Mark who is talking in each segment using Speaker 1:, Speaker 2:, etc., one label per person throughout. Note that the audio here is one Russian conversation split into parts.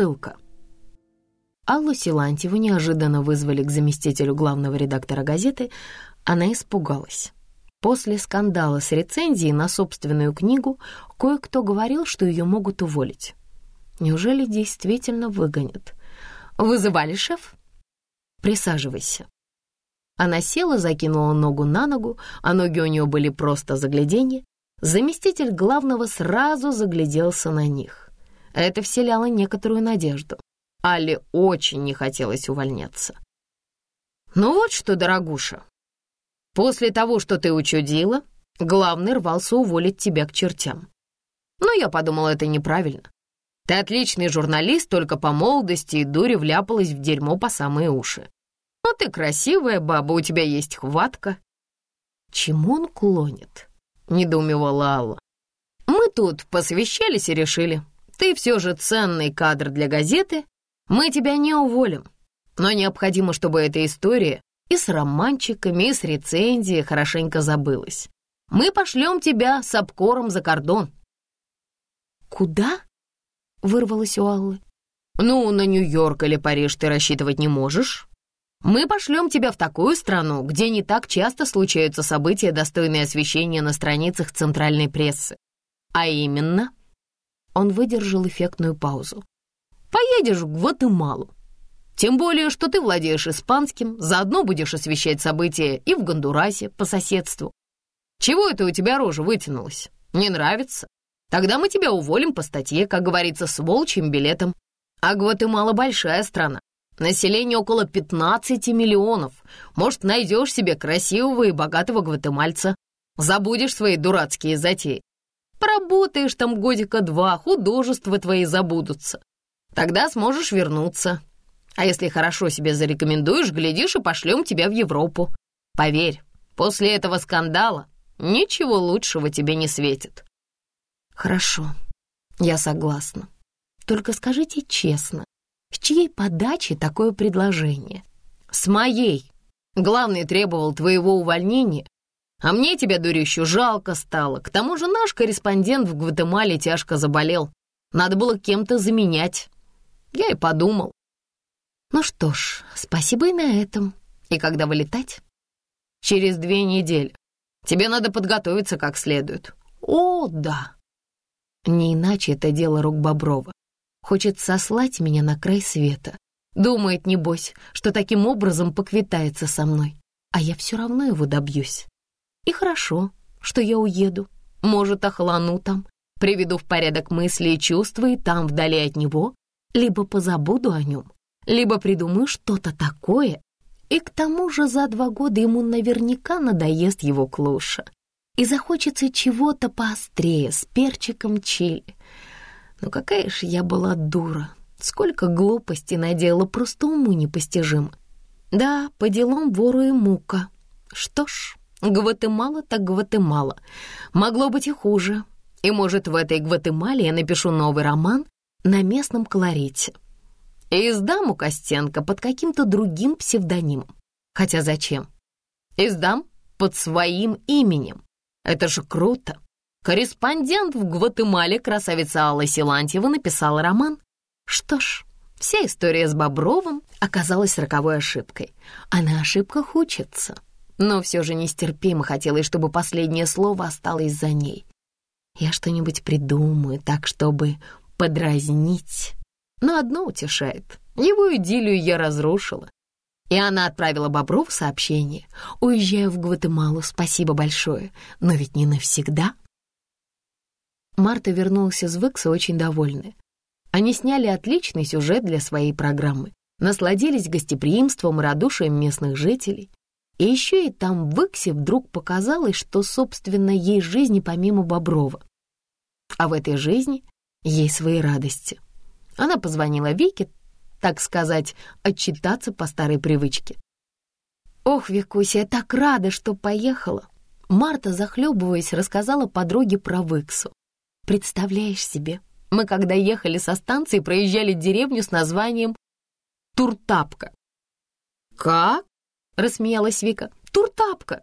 Speaker 1: Ссылка. Аллу Силантьеву неожиданно вызвали к заместителю главного редактора газеты. Она испугалась. После скандала с рецензией на собственную книгу кое-кто говорил, что ее могут уволить. Неужели действительно выгонят? «Вызывали, шеф?» «Присаживайся». Она села, закинула ногу на ногу, а ноги у нее были просто загляденье. Заместитель главного сразу загляделся на них. Это вселяло некоторую надежду. Али очень не хотелось увольняться. «Ну вот что, дорогуша, после того, что ты учудила, главный рвался уволить тебя к чертям. Но я подумала, это неправильно. Ты отличный журналист, только по молодости и дуре вляпалась в дерьмо по самые уши. Но ты красивая баба, у тебя есть хватка». «Чему он клонит?» — недоумевала Алла. «Мы тут посвящались и решили. Ты все же ценный кадр для газеты, мы тебя не уволим, но необходимо, чтобы эта история и с романчиками, и с рецензией хорошенько забылась. Мы пошлем тебя с обкором за кордон». «Куда?» — вырвалась у Аллы. «Ну, на Нью-Йорк или Париж ты рассчитывать не можешь. Мы пошлем тебя в такую страну, где не так часто случаются события, достойные освещения на страницах центральной прессы. А именно...» Он выдержал эффектную паузу поедешь в Гватемалу. Тем более, что ты владеешь испанским, заодно будешь освещать события и в Гондурасе по соседству. Чего это у тебя рожа вытянулась? Не нравится? Тогда мы тебя уволим по статье, как говорится, с волчьим билетом. А Гватемала большая страна. Население около 15 миллионов. Может, найдешь себе красивого и богатого гватемальца. Забудешь свои дурацкие затеи. Поработаешь там годика два, художества твои забудутся. Тогда сможешь вернуться. А если хорошо себе зарекомендуешь, глядишь и пошлем тебя в Европу. Поверь, после этого скандала ничего лучшего тебе не светит». «Хорошо, я согласна. Только скажите честно, с чьей подачи такое предложение?» «С моей. Главный требовал твоего увольнения, а мне тебя, дурищу, жалко стало. К тому же наш корреспондент в Гватемале тяжко заболел. Надо было кем-то заменять. Я и подумал. Ну что ж, спасибо и на этом. И когда вылетать? Через две недели. Тебе надо подготовиться как следует. О, да. Не иначе это дело рук Боброва. Хочет сослать меня на край света. Думает, небось, что таким образом поквитается со мной. А я все равно его добьюсь. И хорошо, что я уеду. Может, охлану там, приведу в порядок мысли и чувства, и там, вдали от него, либо позабуду о нем, либо придумаю что-то такое, и к тому же за два года ему наверняка надоест его клуша, и захочется чего-то поострее, с перчиком чили. Ну какая ж я была дура, сколько глупостей надела, просто уму непостижимо. Да, по делам вору и мука. Что ж, Гватемала так Гватемала. Могло быть и хуже. И, может, в этой Гватемале я напишу новый роман на местном колорите. И издам у Костенко под каким-то другим псевдонимом. Хотя зачем? Издам под своим именем. Это же круто. Корреспондент в Гватемале, красавица Алла Силантьева, написала роман. Что ж, вся история с Бобровым оказалась роковой ошибкой. А на ошибках учится. Но все же нестерпимо хотелось, чтобы последнее слово осталось за ней. Я что-нибудь придумаю так, чтобы подразнить. Но одно утешает. Его идиллию я разрушила. И она отправила Боброву сообщение. «Уезжаю в Гватемалу, спасибо большое, но ведь не навсегда». Марта вернулась из Выкса очень довольная. Они сняли отличный сюжет для своей программы, насладились гостеприимством и радушием местных жителей. И еще и там в Выксе вдруг показалось, что, собственно, есть жизнь помимо Боброва. А в этой жизни ей свои радости. Она позвонила Вике, так сказать, отчитаться по старой привычке. «Ох, Викуся, я так рада, что поехала!» Марта, захлебываясь, рассказала подруге про Выксу. «Представляешь себе, мы когда ехали со станции, проезжали деревню с названием Туртапка». «Как?» — рассмеялась Вика. «Туртапка!»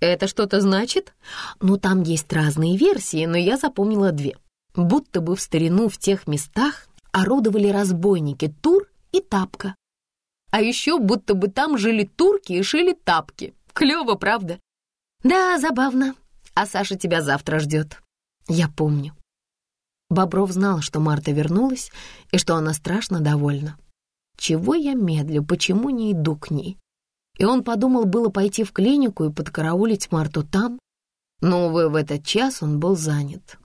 Speaker 1: «Это что-то значит?» «Ну, там есть разные версии, но я запомнила две будто бы в старину в тех местах орудовали разбойники Тур и Тапка. А еще будто бы там жили турки и шили тапки. Клево, правда? Да, забавно. А Саша тебя завтра ждет. Я помню. Бобров знал, что Марта вернулась и что она страшно довольна. Чего я медлю, почему не иду к ней? И он подумал было пойти в клинику и подкараулить Марту там, но, увы, в этот час он был занят.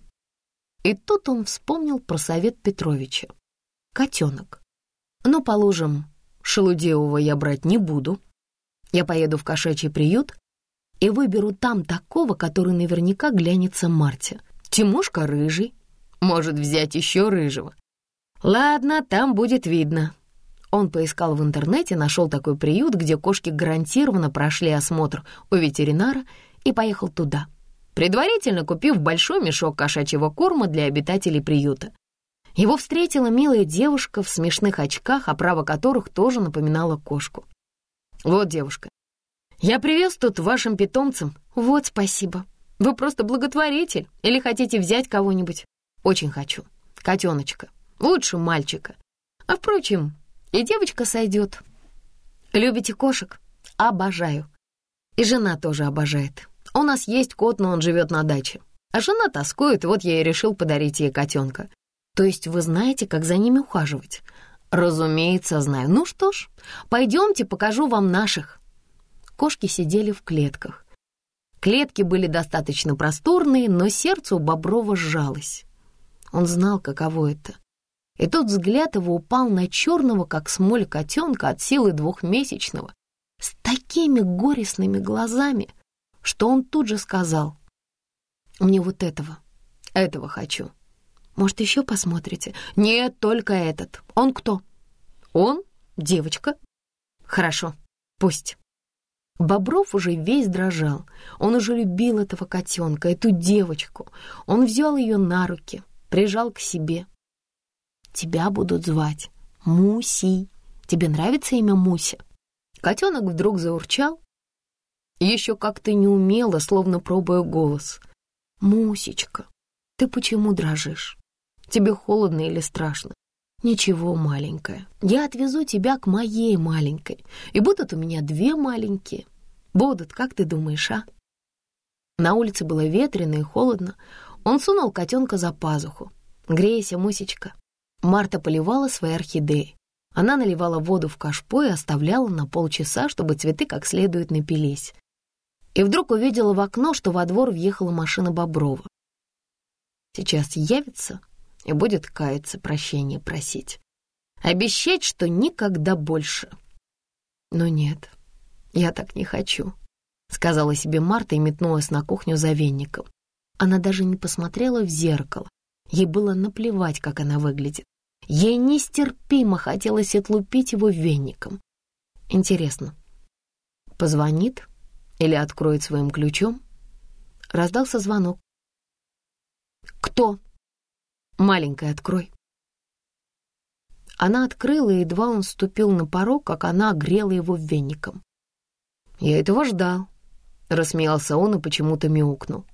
Speaker 1: И тут он вспомнил про совет Петровича. Котенок. Ну, положим, шелудеевого я брать не буду. Я поеду в кошачий приют и выберу там такого, который наверняка глянется Марте. Тимошка рыжий, может взять еще рыжего. Ладно, там будет видно. Он поискал в интернете, нашел такой приют, где кошки гарантированно прошли осмотр у ветеринара и поехал туда, предварительно купив большой мешок кошачьего корма для обитателей приюта. Его встретила милая девушка в смешных очках, оправа которых тоже напоминала кошку. «Вот, девушка, я привез тут вашим питомцам. Вот, спасибо. Вы просто благотворитель или хотите взять кого-нибудь? Очень хочу. Котеночка. Лучше мальчика. А, впрочем, и девочка сойдет. Любите кошек? Обожаю. И жена тоже обожает. У нас есть кот, но он живет на даче. А жена тоскует, вот я и решил подарить ей котенка. То есть вы знаете, как за ними ухаживать? Разумеется, знаю. Ну что ж, пойдемте, покажу вам наших. Кошки сидели в клетках. Клетки были достаточно просторные, но сердце у Боброва сжалось. Он знал, каково это. И тот взгляд его упал на черного, как смоль котенка от силы двухмесячного, с такими горестными глазами, что он тут же сказал, «Мне вот этого, этого хочу. Может, еще посмотрите?» «Нет, только этот. Он кто?» «Он? Девочка?» «Хорошо, пусть». Бобров уже весь дрожал. Он уже любил этого котенка, эту девочку. Он взял ее на руки, прижал к себе. «Тебя будут звать Муси. Тебе нравится имя Муся?» Котенок вдруг заурчал, еще как-то неумело, словно пробуя голос. «Мусечка, ты почему дрожишь? Тебе холодно или страшно?» «Ничего, маленькая, я отвезу тебя к моей маленькой, и будут у меня две маленькие. Будут, как ты думаешь, а?» На улице было ветрено и холодно. Он сунул котенка за пазуху. «Грейся, Мусечка». Марта поливала свои орхидеи. Она наливала воду в кашпо и оставляла на полчаса, чтобы цветы как следует напились. И вдруг увидела в окно, что во двор въехала машина Боброва. Сейчас явится и будет каяться, прощения просить. Обещать, что никогда больше. Но нет, я так не хочу, сказала себе Марта и метнулась на кухню за венником. Она даже не посмотрела в зеркало. Ей было наплевать, как она выглядит. Ей нестерпимо хотелось отлупить его веником. Интересно, позвонит или откроет своим ключом? Раздался звонок. «Кто?» «Маленькая, открой». Она открыла, и едва он ступил на порог, как она огрела его веником. «Я этого ждал», — рассмеялся он и почему-то мяукнул.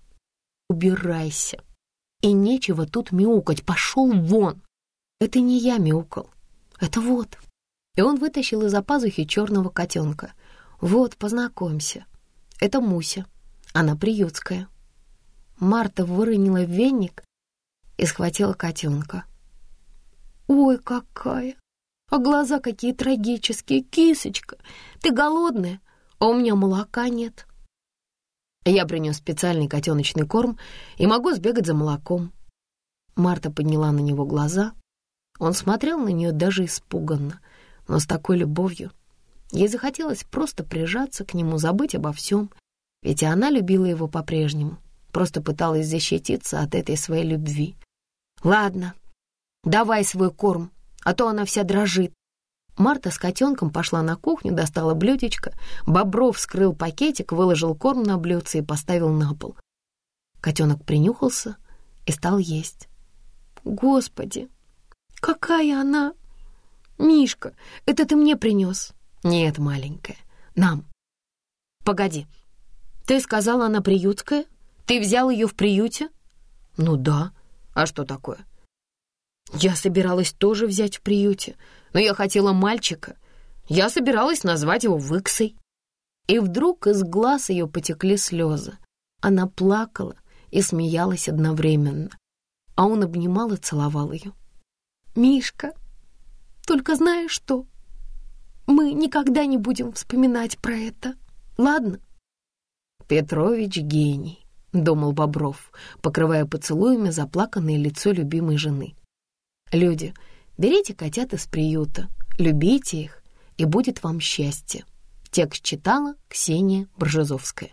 Speaker 1: «Убирайся. И нечего тут мяукать. Пошел вон!» «Это не я мяукал. Это вот». И он вытащил из-за пазухи черного котенка. «Вот, познакомься. Это Муся. Она приютская». Марта выронила веник и схватила котенка. «Ой, какая! А глаза какие трагические! Кисочка, ты голодная? а у меня молока нет. Я принес специальный котеночный корм и могу сбегать за молоком. Марта подняла на него глаза. Он смотрел на нее даже испуганно, но с такой любовью. Ей захотелось просто прижаться к нему, забыть обо всем, ведь она любила его по-прежнему, просто пыталась защититься от этой своей любви. «Ладно, давай свой корм, а то она вся дрожит», Марта с котенком пошла на кухню, достала блюдечко. Бобров вскрыл пакетик, выложил корм на блюдце и поставил на пол. Котенок принюхался и стал есть. «Господи, какая она!» «Мишка, это ты мне принес?» «Нет, маленькая, нам». «Погоди, ты сказала, она приютская? Ты взял ее в приюте?» «Ну да, а что такое?» Я собиралась тоже взять в приюте, но я хотела мальчика. Я собиралась назвать его Выксой. И вдруг из глаз ее потекли слезы. Она плакала и смеялась одновременно, а он обнимал и целовал ее. «Мишка, только знаешь что? Мы никогда не будем вспоминать про это, ладно?» «Петрович гений», — думал Бобров, покрывая поцелуями заплаканное лицо любимой жены. «Люди, берите котят из приюта, любите их, и будет вам счастье». Текст читала Ксения Бржезовская.